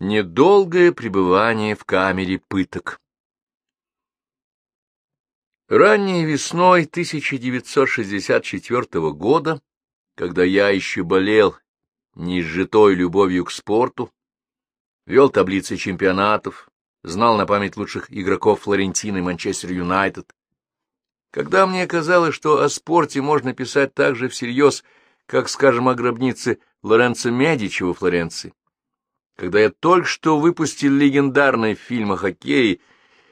Недолгое пребывание в камере пыток. Ранней весной 1964 года, когда я еще болел неизжитой любовью к спорту, вел таблицы чемпионатов, знал на память лучших игроков Флорентины и Манчестер Юнайтед, когда мне казалось, что о спорте можно писать так же всерьез, как, скажем, о гробнице Лоренцо Медичи во Флоренции, когда я только что выпустил легендарный фильм о хоккее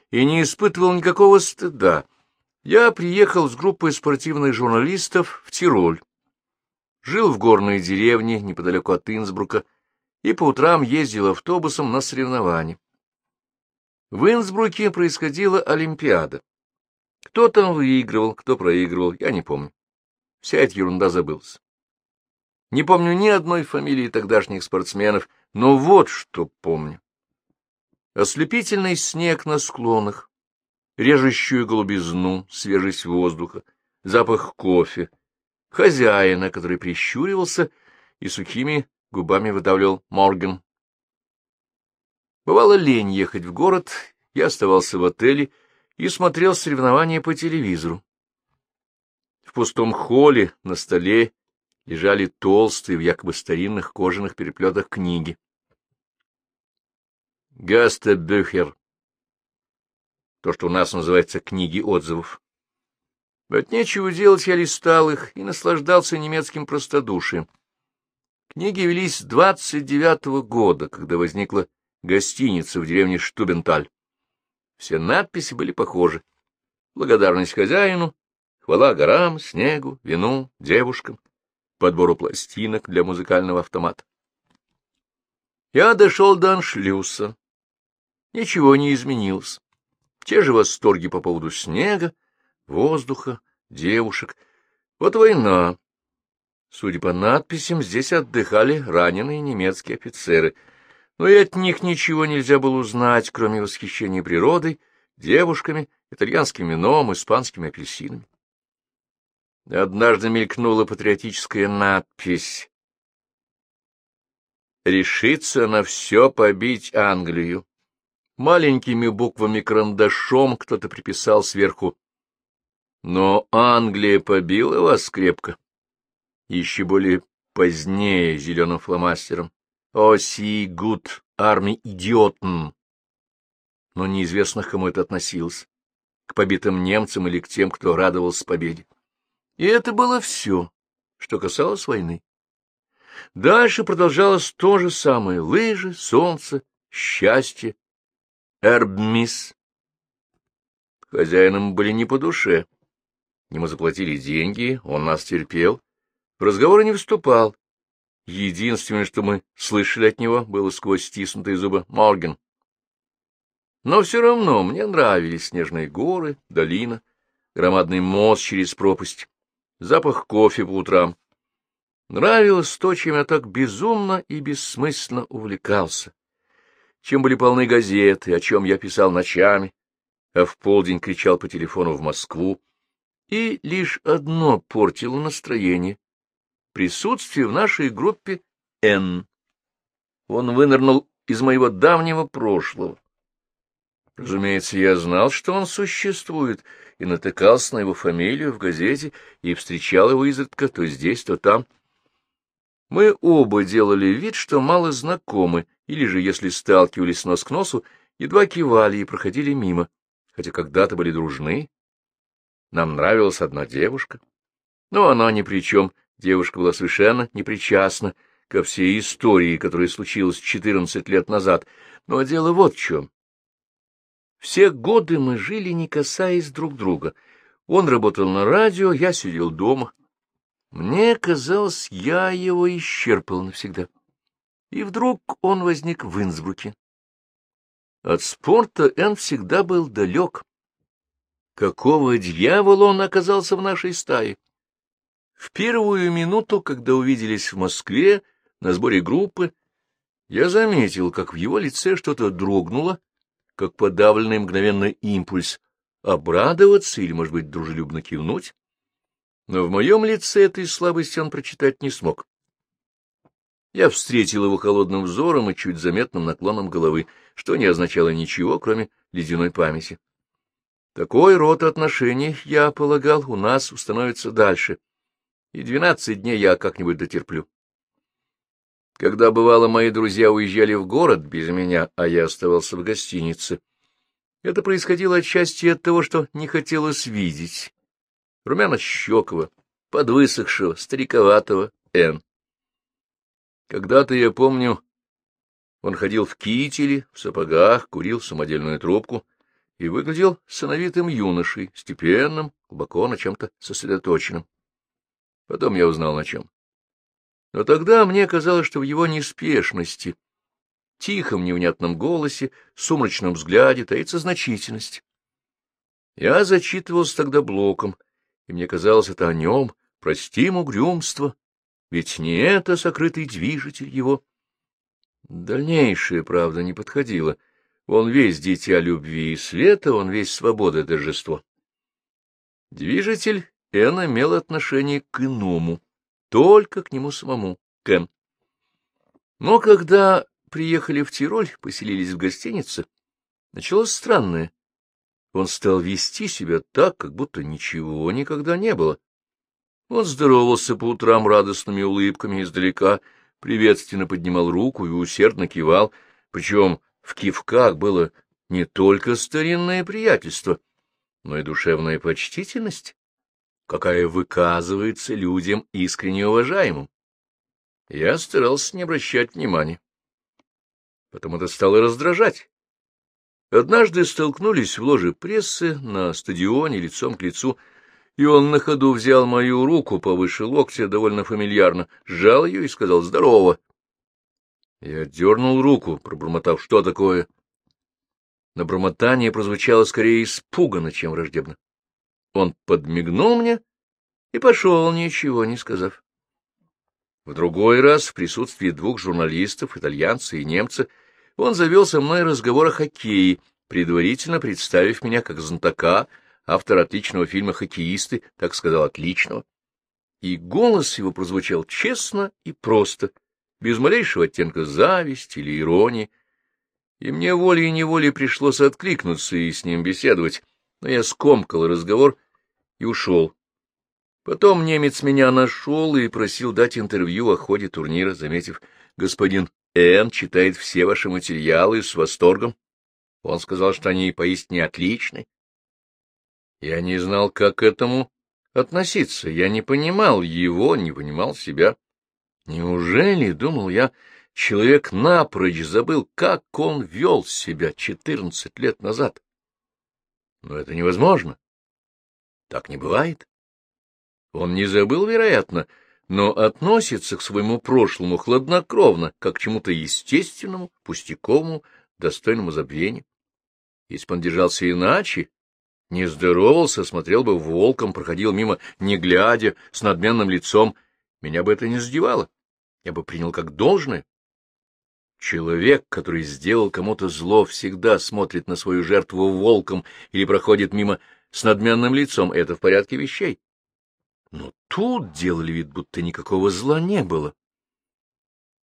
и не испытывал никакого стыда, я приехал с группой спортивных журналистов в Тироль. Жил в горной деревне неподалеку от Инсбрука и по утрам ездил автобусом на соревнования. В Инсбруке происходила Олимпиада. Кто там выигрывал, кто проигрывал, я не помню. Вся эта ерунда забылась. Не помню ни одной фамилии тогдашних спортсменов, но вот что помню. Ослепительный снег на склонах, режущую голубизну, свежесть воздуха, запах кофе, хозяина, который прищуривался и сухими губами выдавливал Морган. Бывало лень ехать в город, я оставался в отеле и смотрел соревнования по телевизору. В пустом холле на столе лежали толстые в якобы старинных кожаных переплетах книги. Гаста Бюхер. То, что у нас называется книги отзывов. От нечего делать я листал их и наслаждался немецким простодушием. Книги велись с двадцать девятого года, когда возникла гостиница в деревне Штубенталь. Все надписи были похожи. Благодарность хозяину, хвала горам, снегу, вину, девушкам подбору пластинок для музыкального автомата. Я дошел до аншлюса. Ничего не изменилось. Те же восторги по поводу снега, воздуха, девушек. Вот война. Судя по надписям, здесь отдыхали раненые немецкие офицеры, но и от них ничего нельзя было узнать, кроме восхищения природой, девушками, итальянским вином, испанскими апельсинами. Однажды мелькнула патриотическая надпись «Решится на все побить Англию». Маленькими буквами карандашом кто-то приписал сверху «Но Англия побила вас крепко». Еще более позднее зеленым фломастером «О, си гуд, армии идиотн». Но неизвестно, к кому это относилось, к побитым немцам или к тем, кто радовался победе. И это было все, что касалось войны. Дальше продолжалось то же самое — лыжи, солнце, счастье, эрбмис. Хозяинам были не по душе. Ему заплатили деньги, он нас терпел, в разговоры не вступал. Единственное, что мы слышали от него, было сквозь стиснутые зубы «Морген». Но все равно мне нравились снежные горы, долина, громадный мост через пропасть запах кофе по утрам. Нравилось то, чем я так безумно и бессмысленно увлекался, чем были полны газеты, о чем я писал ночами, а в полдень кричал по телефону в Москву, и лишь одно портило настроение — присутствие в нашей группе «Н». Он вынырнул из моего давнего прошлого. Разумеется, я знал, что он существует, и натыкался на его фамилию в газете и встречал его изредка то здесь, то там. Мы оба делали вид, что мало знакомы, или же, если сталкивались нос к носу, едва кивали и проходили мимо, хотя когда-то были дружны. Нам нравилась одна девушка. Но она ни при чем, девушка была совершенно непричастна ко всей истории, которая случилась четырнадцать лет назад. Но дело вот в чем. Все годы мы жили, не касаясь друг друга. Он работал на радио, я сидел дома. Мне казалось, я его исчерпал навсегда. И вдруг он возник в Инсбруке. От спорта Эн всегда был далек. Какого дьявола он оказался в нашей стае? В первую минуту, когда увиделись в Москве на сборе группы, я заметил, как в его лице что-то дрогнуло, как подавленный мгновенный импульс обрадоваться или, может быть, дружелюбно кивнуть. Но в моем лице этой слабости он прочитать не смог. Я встретил его холодным взором и чуть заметным наклоном головы, что не означало ничего, кроме ледяной памяти. Такой род отношений, я полагал, у нас установится дальше, и двенадцать дней я как-нибудь дотерплю. Когда, бывало, мои друзья уезжали в город без меня, а я оставался в гостинице, это происходило отчасти от того, что не хотелось видеть румяно-щекого, подвысохшего, стариковатого Н. Когда-то, я помню, он ходил в кителе, в сапогах, курил самодельную трубку и выглядел сыновитым юношей, степенным, глубоко на чем-то сосредоточенным. Потом я узнал, на чем. Но тогда мне казалось, что в его неспешности, тихом невнятном голосе, сумрачном взгляде таится значительность. Я зачитывался тогда блоком, и мне казалось это о нем, простим угрюмство, ведь не это сокрытый движитель его. Дальнейшее, правда, не подходило. Он весь дитя любви и света, он весь свобода и торжество. Движитель Эн имел отношение к иному, только к нему самому, Кен. Но когда приехали в Тироль, поселились в гостинице, началось странное. Он стал вести себя так, как будто ничего никогда не было. Он здоровался по утрам радостными улыбками издалека, приветственно поднимал руку и усердно кивал, причем в кивках было не только старинное приятельство, но и душевная почтительность, какая выказывается людям искренне уважаемым. Я старался не обращать внимания. Потом это стало раздражать. Однажды столкнулись в ложе прессы на стадионе лицом к лицу — и он на ходу взял мою руку повыше локтя довольно фамильярно, сжал ее и сказал «Здорово». Я дернул руку, пробормотав «Что такое?». Но бормотание прозвучало скорее испуганно, чем враждебно. Он подмигнул мне и пошел, ничего не сказав. В другой раз, в присутствии двух журналистов, итальянца и немца, он завел со мной разговор о хоккее, предварительно представив меня как знатока, автор отличного фильма «Хоккеисты», так сказал, отличного. И голос его прозвучал честно и просто, без малейшего оттенка зависти или иронии. И мне волей-неволей пришлось откликнуться и с ним беседовать, но я скомкал разговор и ушел. Потом немец меня нашел и просил дать интервью о ходе турнира, заметив, господин Н. читает все ваши материалы с восторгом. Он сказал, что они поистине отличны. Я не знал, как к этому относиться. Я не понимал его, не понимал себя. Неужели, — думал я, — человек напрочь забыл, как он вел себя четырнадцать лет назад? Но это невозможно. Так не бывает. Он не забыл, вероятно, но относится к своему прошлому хладнокровно, как к чему-то естественному, пустяковому, достойному забвения. Если бы он держался иначе, не здоровался, смотрел бы волком, проходил мимо, не глядя, с надменным лицом, меня бы это не задевало. Я бы принял как должное. Человек, который сделал кому-то зло, всегда смотрит на свою жертву волком или проходит мимо с надменным лицом. Это в порядке вещей. Но тут делали вид, будто никакого зла не было.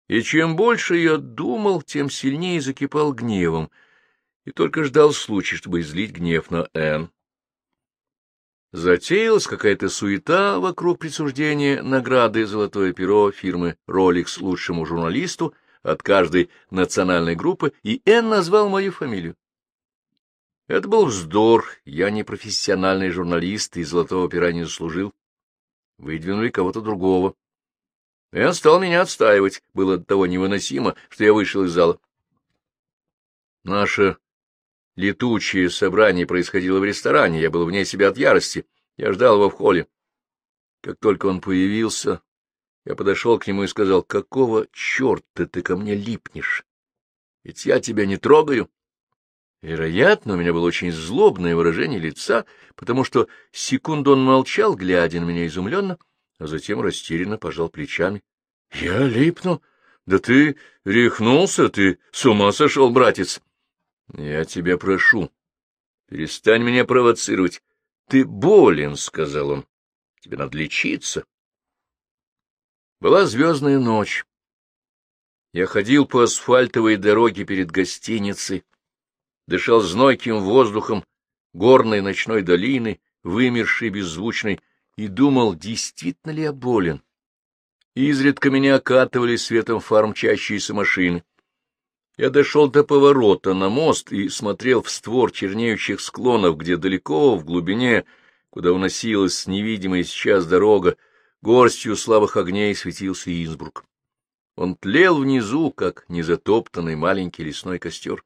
И чем больше я думал, тем сильнее закипал гневом — и только ждал случая, чтобы излить гнев на Энн. Затеялась какая-то суета вокруг присуждения награды «Золотое перо» фирмы «Роликс» лучшему журналисту от каждой национальной группы, и Энн назвал мою фамилию. Это был вздор, я не профессиональный журналист и «Золотого пера» не заслужил. Выдвинули кого-то другого. Энн стал меня отстаивать, было до того невыносимо, что я вышел из зала. Наша Летучее собрание происходило в ресторане, я был вне себя от ярости, я ждал его в холле. Как только он появился, я подошел к нему и сказал, «Какого черта ты ко мне липнешь? Ведь я тебя не трогаю». Вероятно, у меня было очень злобное выражение лица, потому что секунду он молчал, глядя на меня изумленно, а затем растерянно пожал плечами. — Я липну? Да ты рехнулся, ты с ума сошел, братец! — Я тебя прошу, перестань меня провоцировать. Ты болен, — сказал он. — Тебе надо лечиться. Была звездная ночь. Я ходил по асфальтовой дороге перед гостиницей, дышал знойким воздухом горной ночной долины, вымершей, беззвучной, и думал, действительно ли я болен. Изредка меня окатывали светом фар мчащиеся машины. Я дошел до поворота на мост и смотрел в створ чернеющих склонов, где далеко, в глубине, куда уносилась невидимая сейчас дорога, горстью слабых огней светился Инсбрук. Он тлел внизу, как незатоптанный маленький лесной костер.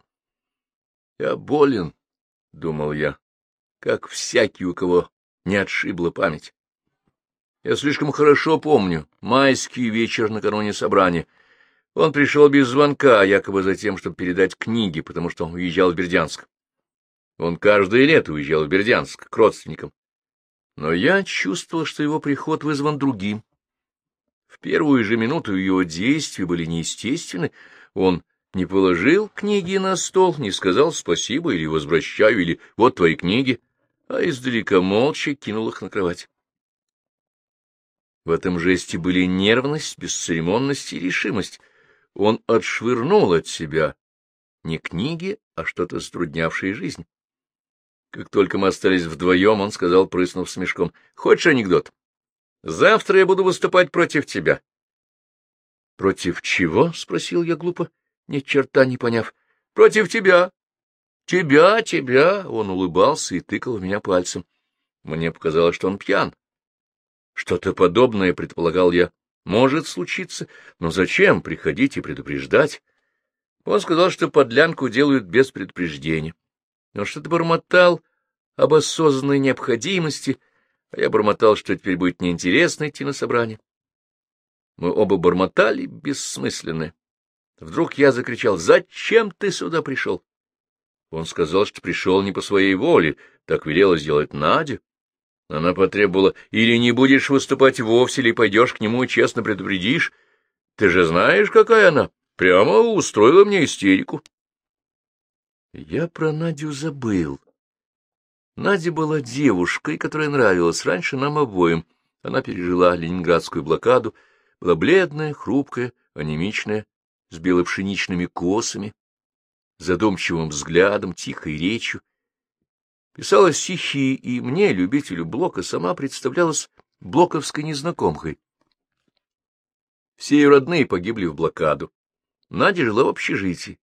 «Я болен», — думал я, — «как всякий, у кого не отшибла память. Я слишком хорошо помню майский вечер накануне собрания. Он пришел без звонка, якобы за тем, чтобы передать книги, потому что он уезжал в Бердянск. Он каждое лето уезжал в Бердянск к родственникам. Но я чувствовал, что его приход вызван другим. В первую же минуту его действия были неестественны. Он не положил книги на стол, не сказал спасибо или возвращаю, или вот твои книги, а издалека молча кинул их на кровать. В этом жесте были нервность, бесцеремонность и решимость. Он отшвырнул от себя не книги, а что-то струднявшее жизнь. Как только мы остались вдвоем, он сказал, прыснув смешком, — Хочешь анекдот? Завтра я буду выступать против тебя. — Против чего? — спросил я глупо, ни черта не поняв. — Против тебя. — Тебя, тебя. Он улыбался и тыкал в меня пальцем. Мне показалось, что он пьян. Что-то подобное, предполагал я, может случиться, но зачем приходить и предупреждать? Он сказал, что подлянку делают без предупреждения. Он что-то бормотал об осознанной необходимости, а я бормотал, что теперь будет неинтересно идти на собрание. Мы оба бормотали бессмысленно. Вдруг я закричал, «Зачем ты сюда пришел?» Он сказал, что пришел не по своей воле, так велела сделать Надя. Она потребовала, или не будешь выступать вовсе, или пойдешь к нему и честно предупредишь. Ты же знаешь, какая она. Прямо устроила мне истерику. Я про Надю забыл. Надя была девушкой, которая нравилась раньше нам обоим. Она пережила ленинградскую блокаду, была бледная, хрупкая, анемичная, с белопшеничными косами, задумчивым взглядом, тихой речью. Писала стихи, и мне, любителю Блока, сама представлялась блоковской незнакомкой. Все ее родные погибли в блокаду. Надя жила в общежитии.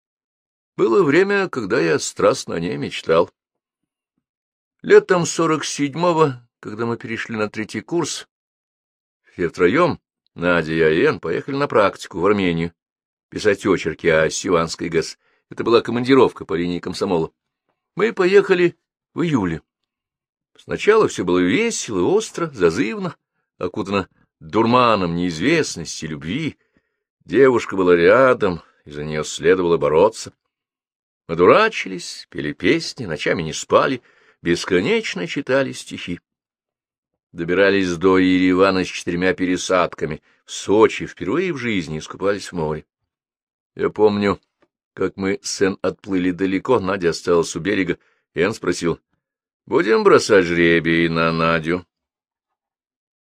Было время, когда я страстно о ней мечтал. Летом сорок седьмого, когда мы перешли на третий курс, все втроем, Надя, я и Эн, поехали на практику в Армению, писать очерки о Сиванской ГЭС. Это была командировка по линии комсомола. Мы поехали в июле. Сначала все было весело, остро, зазывно, окутано дурманом неизвестности, любви. Девушка была рядом, и за нее следовало бороться. Мы дурачились, пели песни, ночами не спали — бесконечно читали стихи. Добирались до Еревана с четырьмя пересадками. В Сочи впервые в жизни искупались в море. Я помню, как мы с Эн отплыли далеко, Надя осталась у берега, и Эн спросил, «Будем бросать жребий на Надю?»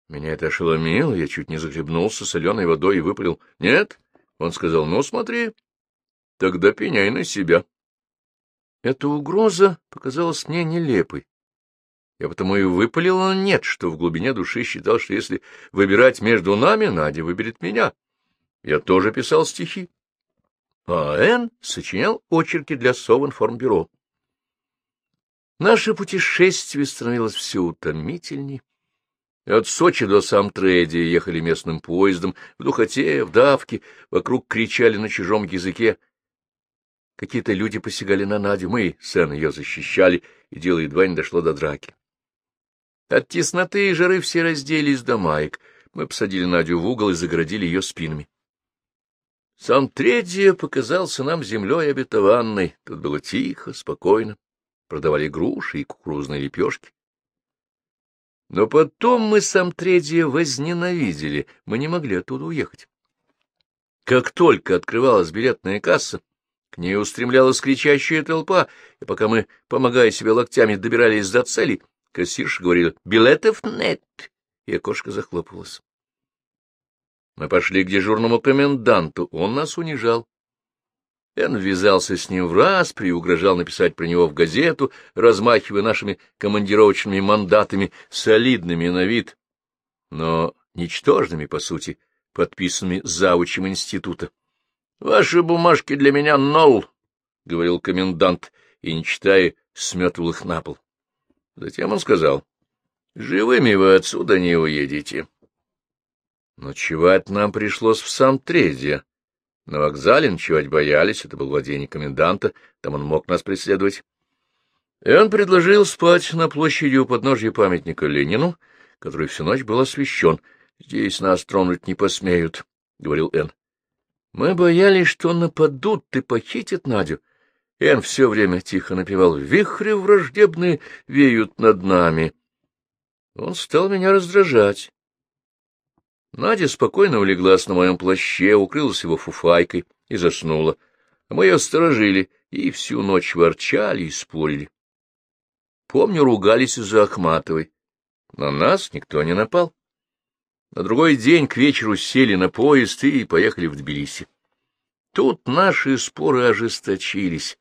Меня это ошеломило, я чуть не захлебнулся соленой водой и выпалил, «Нет?» Он сказал, «Ну, смотри, тогда пеняй на себя». Эта угроза показалась мне нелепой. Я потому и выпалил на «нет», что в глубине души считал, что если выбирать между нами, Надя выберет меня. Я тоже писал стихи. А Н сочинял очерки для Совинформбюро. Наше путешествие становилось все утомительней. От Сочи до Самтреди ехали местным поездом, в духоте, в давке, вокруг кричали на чужом языке Какие-то люди посягали на Надю, мы, Сен, ее защищали, и дело едва не дошло до драки. От тесноты и жары все разделись до маек. Мы посадили Надю в угол и заградили ее спинами. Сам третье показался нам землей обетованной. Тут было тихо, спокойно. Продавали груши и кукурузные лепешки. Но потом мы сам третье возненавидели, мы не могли оттуда уехать. Как только открывалась билетная касса, к ней устремлялась кричащая толпа, и пока мы, помогая себе локтями, добирались до цели, кассирша говорила «Билетов нет!» и окошко захлопывалось. Мы пошли к дежурному коменданту, он нас унижал. Эн ввязался с ним в раз, приугрожал написать про него в газету, размахивая нашими командировочными мандатами, солидными на вид, но ничтожными, по сути, подписанными завучем института. — Ваши бумажки для меня нол, — говорил комендант, и, не читая, сметывал их на пол. Затем он сказал, — Живыми вы отсюда не уедете. Ночевать нам пришлось в Сан-Трезе. На вокзале ночевать боялись, это был владение коменданта, там он мог нас преследовать. И он предложил спать на площади у подножья памятника Ленину, который всю ночь был освещен. Здесь нас тронуть не посмеют, — говорил Эн. Мы боялись, что нападут и похитят Надю. Эн все время тихо напевал «Вихри враждебные веют над нами». Он стал меня раздражать. Надя спокойно улеглась на моем плаще, укрылась его фуфайкой и заснула. А мы ее сторожили и всю ночь ворчали и спорили. Помню, ругались из-за Ахматовой. На нас никто не напал. На другой день к вечеру сели на поезд и поехали в Тбилиси. Тут наши споры ожесточились.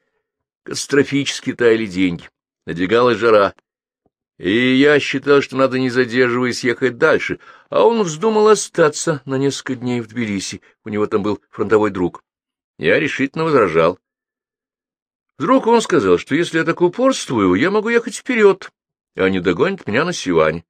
Катастрофически таяли деньги. Надвигалась жара. И я считал, что надо, не задерживаясь, ехать дальше, а он вздумал остаться на несколько дней в Тбилиси. У него там был фронтовой друг. Я решительно возражал. Вдруг он сказал, что если я так упорствую, я могу ехать вперед, а они догонят меня на Сиване.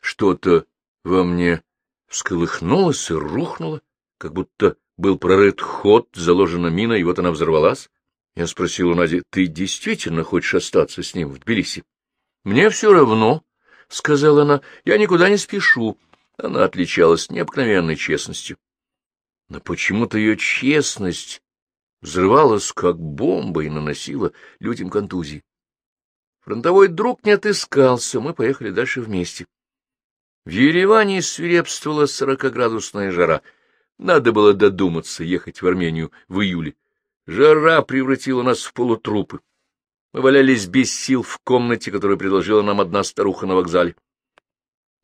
Что-то во мне всколыхнулось и рухнуло, как будто был прорыт ход, заложена мина, и вот она взорвалась. Я спросил у Нади, ты действительно хочешь остаться с ним в Тбилиси? — Мне все равно, — сказала она, — я никуда не спешу. Она отличалась необыкновенной честностью. Но почему-то ее честность взрывалась, как бомба, и наносила людям контузии. Фронтовой друг не отыскался, мы поехали дальше вместе. В Ереване свирепствовала сорокоградусная жара. Надо было додуматься ехать в Армению в июле. Жара превратила нас в полутрупы. Мы валялись без сил в комнате, которую предложила нам одна старуха на вокзале.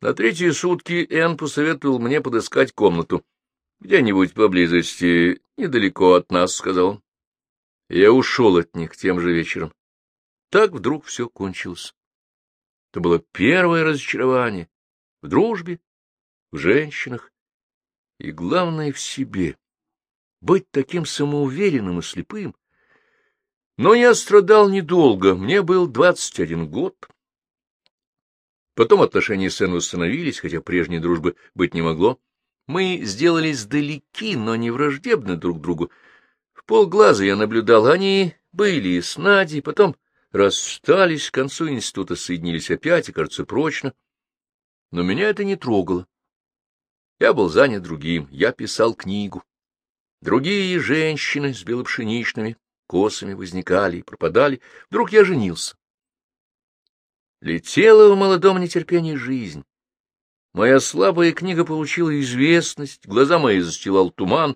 На третьи сутки Энн посоветовал мне подыскать комнату. Где-нибудь поблизости, недалеко от нас, — сказал он. Я ушел от них тем же вечером. Так вдруг все кончилось. Это было первое разочарование в дружбе, в женщинах и, главное, в себе. Быть таким самоуверенным и слепым. Но я страдал недолго, мне был двадцать один год. Потом отношения с Энн восстановились, хотя прежней дружбы быть не могло. Мы сделались далеки, но не враждебны друг другу. В полглаза я наблюдал, они были с Надей, потом расстались, к концу института соединились опять и, кажется, прочно. Но меня это не трогало. Я был занят другим, я писал книгу. Другие женщины с белопшеничными косами возникали и пропадали. Вдруг я женился. Летела в молодом нетерпении жизнь. Моя слабая книга получила известность, глаза мои застилал туман,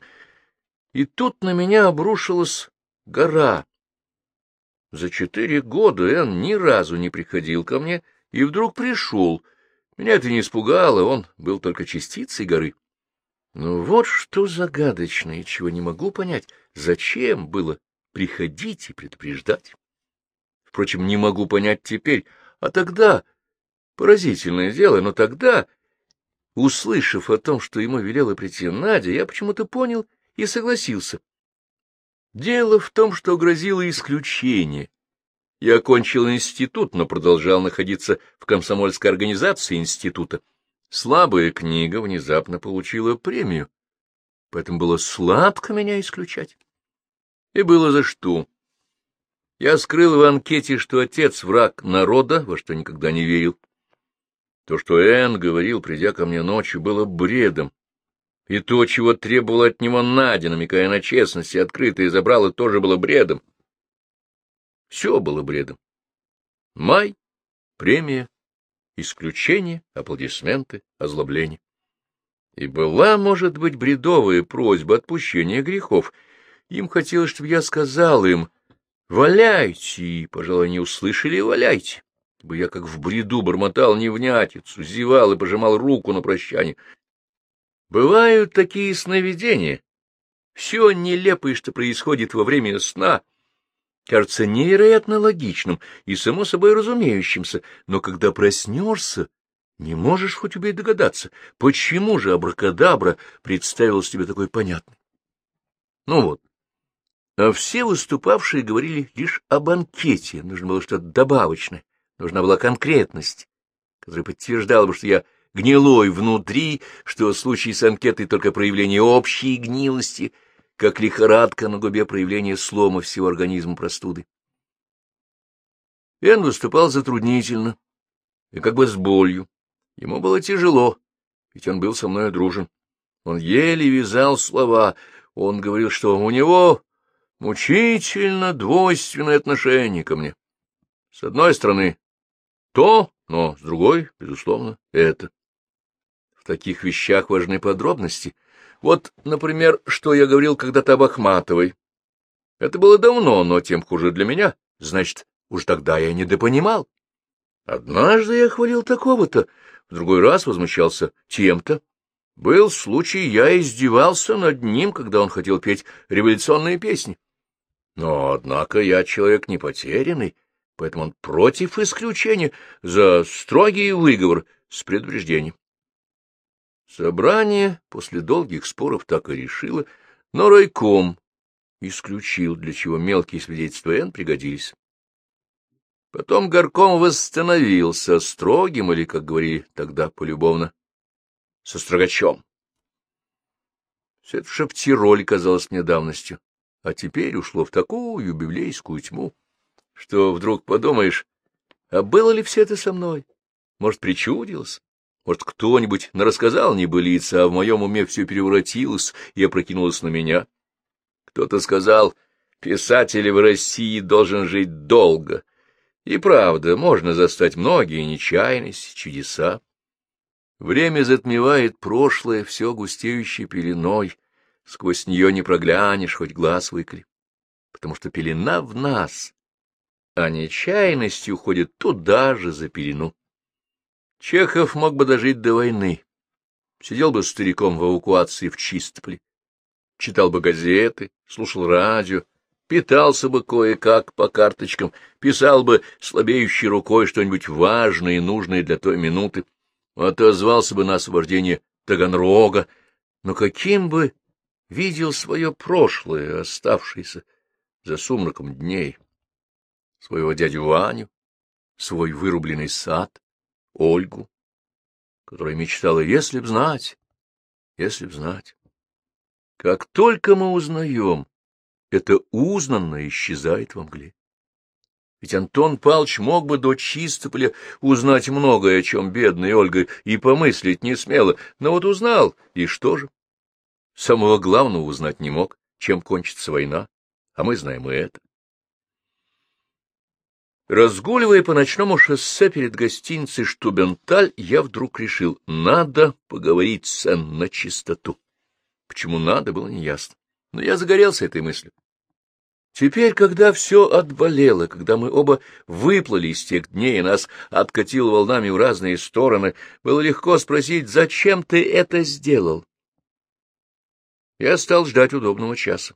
и тут на меня обрушилась гора. За четыре года Эн ни разу не приходил ко мне, и вдруг пришел. Меня это не испугало, он был только частицей горы. Но вот что загадочное, чего не могу понять, зачем было приходить и предупреждать? Впрочем, не могу понять теперь, а тогда... Поразительное дело, но тогда, услышав о том, что ему велела прийти Надя, я почему-то понял и согласился. Дело в том, что грозило исключение. Я окончил институт, но продолжал находиться в комсомольской организации института. Слабая книга внезапно получила премию, поэтому было сладко меня исключать. И было за что. Я скрыл в анкете, что отец — враг народа, во что никогда не верил. То, что Энн говорил, придя ко мне ночью, было бредом. И то, чего требовала от него Надя, намекая на честность и открытое забрало, тоже было бредом. Все было бредом. Май, премия, исключение, аплодисменты, озлобление. И была, может быть, бредовая просьба отпущения грехов. Им хотелось, чтобы я сказал им «валяйте», и, пожалуй, не услышали «валяйте». Бы я как в бреду бормотал невнятицу, зевал и пожимал руку на прощание. Бывают такие сновидения. Все нелепое, что происходит во время сна, кажется невероятно логичным и само собой разумеющимся, но когда проснешься, не можешь хоть убей догадаться, почему же абракадабра представилась тебе такой понятной. Ну вот, а все выступавшие говорили лишь о банкете, нужно было что-то добавочное, нужна была конкретность, которая подтверждала бы, что я гнилой внутри, что случай с анкетой только проявление общей гнилости, как лихорадка на губе проявление слома всего организма простуды. Эн выступал затруднительно и как бы с болью. Ему было тяжело, ведь он был со мной дружен. Он еле вязал слова. Он говорил, что у него мучительно двойственное отношение ко мне. С одной стороны, то, но с другой, безусловно, это. В таких вещах важны подробности. Вот, например, что я говорил когда-то об Ахматовой. Это было давно, но тем хуже для меня. Значит, уж тогда я недопонимал. Однажды я хвалил такого-то, в другой раз возмущался тем-то. Был случай, я издевался над ним, когда он хотел петь революционные песни. Но, однако, я человек не потерянный, поэтому он против исключения, за строгий выговор с предупреждением. Собрание после долгих споров так и решило, но райком исключил, для чего мелкие свидетельства Н пригодились. Потом горком восстановился строгим, или, как говорили тогда полюбовно, со строгачом. Все это шептироль казалось мне давностью, а теперь ушло в такую библейскую тьму, что вдруг подумаешь, а было ли все это со мной? Может, причудилось? Может, кто-нибудь нарассказал небылица, а в моем уме все переворотилось и опрокинулось на меня? Кто-то сказал, писатель в России должен жить долго, и правда, можно застать многие нечаянности, чудеса. Время затмевает прошлое, все густеющей пеленой, сквозь нее не проглянешь, хоть глаз выкли, потому что пелена в нас, а нечаянность уходит туда же за пелену. Чехов мог бы дожить до войны, сидел бы стариком в эвакуации в Чистополе, читал бы газеты, слушал радио, питался бы кое-как по карточкам, писал бы слабеющей рукой что-нибудь важное и нужное для той минуты, отозвался бы на освобождение Таганрога, но каким бы видел свое прошлое, оставшееся за сумраком дней, своего дядю Ваню, свой вырубленный сад, Ольгу, которая мечтала, если б знать, если б знать. Как только мы узнаем, это узнанное исчезает во мгле. Ведь Антон Палч мог бы до Чистополя узнать многое, о чем бедная Ольга и помыслить не смела, но вот узнал, и что же? Самого главного узнать не мог, чем кончится война, а мы знаем и это. Разгуливая по ночному шоссе перед гостиницей Штубенталь, я вдруг решил, надо поговорить с Энн на чистоту. Почему надо, было неясно но я загорелся этой мыслью. Теперь, когда все отболело, когда мы оба выплыли из тех дней и нас откатило волнами в разные стороны, было легко спросить, зачем ты это сделал? Я стал ждать удобного часа.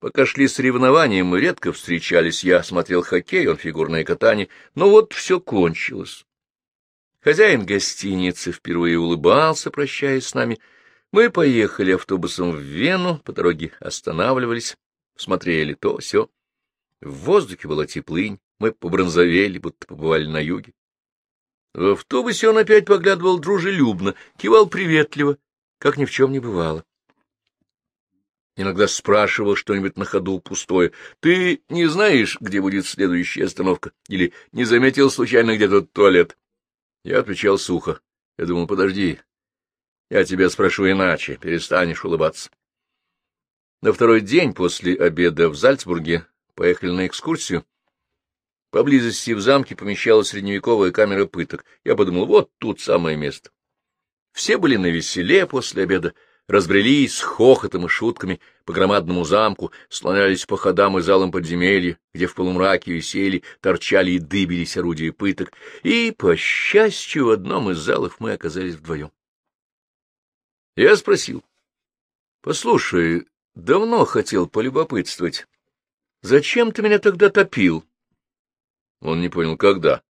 Пока шли соревнования, мы редко встречались, я смотрел хоккей, он фигурное катание, но вот все кончилось. Хозяин гостиницы впервые улыбался, прощаясь с нами, — мы поехали автобусом в Вену, по дороге останавливались, смотрели то все. В воздухе была теплынь, мы побронзовели, будто побывали на юге. В автобусе он опять поглядывал дружелюбно, кивал приветливо, как ни в чем не бывало. Иногда спрашивал что-нибудь на ходу пустое. «Ты не знаешь, где будет следующая остановка? Или не заметил случайно где-то туалет?» Я отвечал сухо. Я думал, подожди, я тебя спрошу иначе, перестанешь улыбаться. На второй день после обеда в Зальцбурге поехали на экскурсию. Поблизости в замке помещалась средневековая камера пыток. Я подумал, вот тут самое место. Все были на веселе после обеда, разбрелись с хохотом и шутками по громадному замку, слонялись по ходам и залам подземелья, где в полумраке висели, торчали и дыбились орудия пыток, и, по счастью, в одном из залов мы оказались вдвоем. Я спросил. — Послушай, давно хотел полюбопытствовать. Зачем ты меня тогда топил? Он не понял, когда.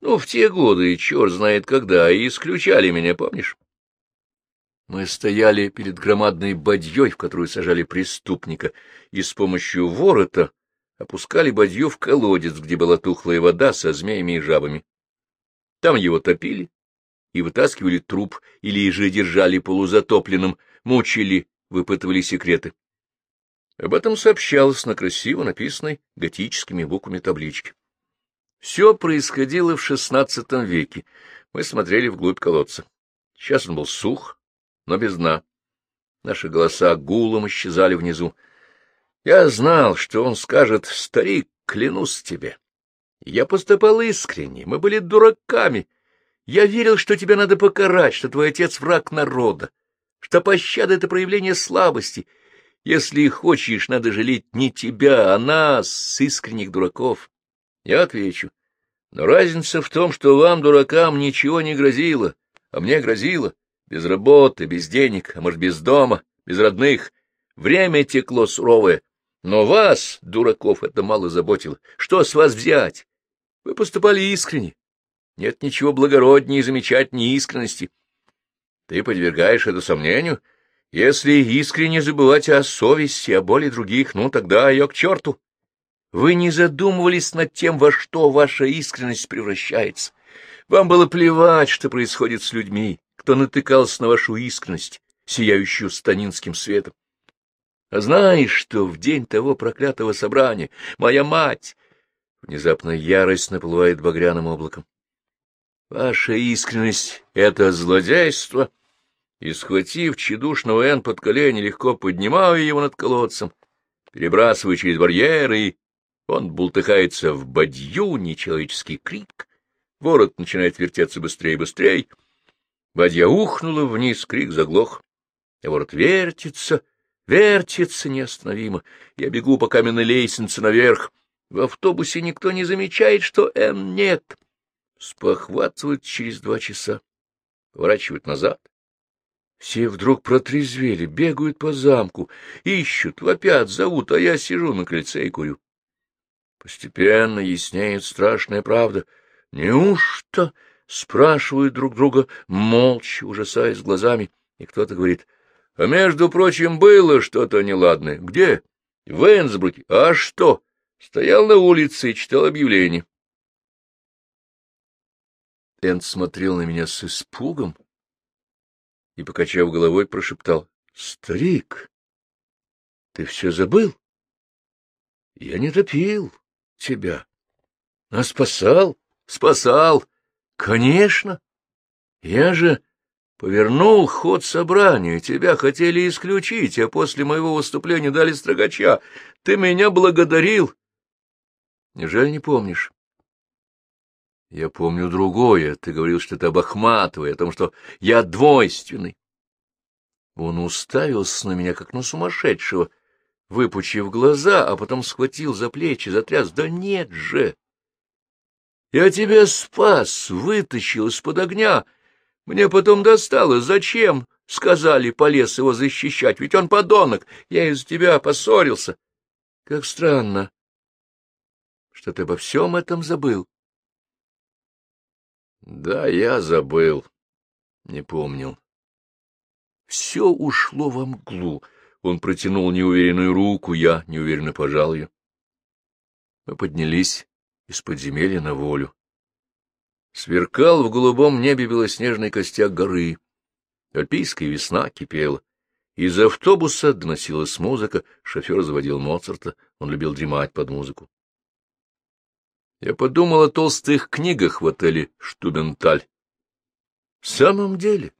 Ну, в те годы, черт знает когда, и исключали меня, помнишь? Мы стояли перед громадной бадьей, в которую сажали преступника, и с помощью ворота опускали бадью в колодец, где была тухлая вода со змеями и жабами. Там его топили и вытаскивали труп, или же держали полузатопленным, мучили, выпытывали секреты. Об этом сообщалось на красиво написанной готическими буквами табличке. Все происходило в шестнадцатом веке. Мы смотрели вглубь колодца. Сейчас он был сух, но без дна. Наши голоса гулом исчезали внизу. Я знал, что он скажет, старик, клянусь тебе. Я поступал искренне, мы были дураками. Я верил, что тебя надо покарать, что твой отец враг народа, что пощада — это проявление слабости. Если хочешь, надо жалеть не тебя, а нас, искренних дураков. Я отвечу. Но разница в том, что вам, дуракам, ничего не грозило, а мне грозило. Без работы, без денег, а может, без дома, без родных. Время текло суровое. Но вас, дураков, это мало заботило. Что с вас взять? Вы поступали искренне. Нет ничего благороднее и замечательнее искренности. Ты подвергаешь это сомнению? Если искренне забывать о совести, о боли других, ну, тогда ее к черту. Вы не задумывались над тем, во что ваша искренность превращается. Вам было плевать, что происходит с людьми, кто натыкался на вашу искренность, сияющую станинским светом. А знаешь, что в день того проклятого собрания моя мать... Внезапно ярость наплывает багряным облаком. Ваша искренность — это злодейство. И, схватив чедушного Эн под колени, легко поднимаю его над колодцем, перебрасываю через барьеры, и он бултыхается в бадью, нечеловеческий крик. Ворот начинает вертеться быстрее и быстрее. Бадья ухнула вниз, крик заглох. А ворот вертится, вертится неостановимо. Я бегу по каменной лестнице наверх. В автобусе никто не замечает, что Н нет. Спохватывают через два часа. Поворачивают назад. Все вдруг протрезвели, бегают по замку, ищут, вопят, зовут, а я сижу на крыльце и курю. Постепенно яснеет страшная правда. Неужто? — спрашивают друг друга, молча, ужасаясь глазами, и кто-то говорит, — а между прочим, было что-то неладное. Где? В Энсбруке. А что? Стоял на улице и читал объявление. Энд смотрел на меня с испугом и, покачав головой, прошептал. — Старик, ты все забыл? Я не топил тебя. А спасал? Спасал. Конечно. Я же повернул ход собранию, тебя хотели исключить, а после моего выступления дали строгача. Ты меня благодарил. Неужели не помнишь? Я помню другое. Ты говорил что-то об Ахматовой, о том, что я двойственный. Он уставился на меня, как на сумасшедшего, выпучив глаза, а потом схватил за плечи, затряс. Да нет же! Я тебя спас, вытащил из-под огня. Мне потом досталось. Зачем? Сказали, полез его защищать, ведь он подонок. Я из-за тебя поссорился. Как странно, что ты обо всем этом забыл. Да, я забыл. Не помнил. Все ушло во мглу. Он протянул неуверенную руку, я неуверенно пожал ее. Мы поднялись из подземелья на волю. Сверкал в голубом небе белоснежный костяк горы. Альпийская весна кипела. Из автобуса доносилась музыка, шофер заводил Моцарта, он любил дремать под музыку. Я подумал о толстых книгах в отеле «Штубенталь». В самом деле,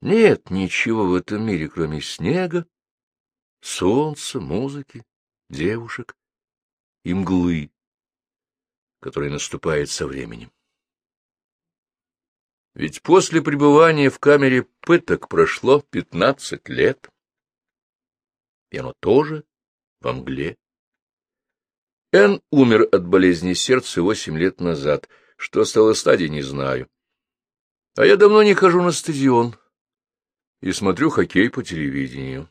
нет ничего в этом мире, кроме снега, солнца, музыки, девушек и мглы, которая наступает со временем. Ведь после пребывания в камере пыток прошло пятнадцать лет, и оно тоже во мгле. Эн умер от болезни сердца восемь лет назад. Что стало стадией, не знаю. А я давно не хожу на стадион. и смотрю хоккей по телевидению.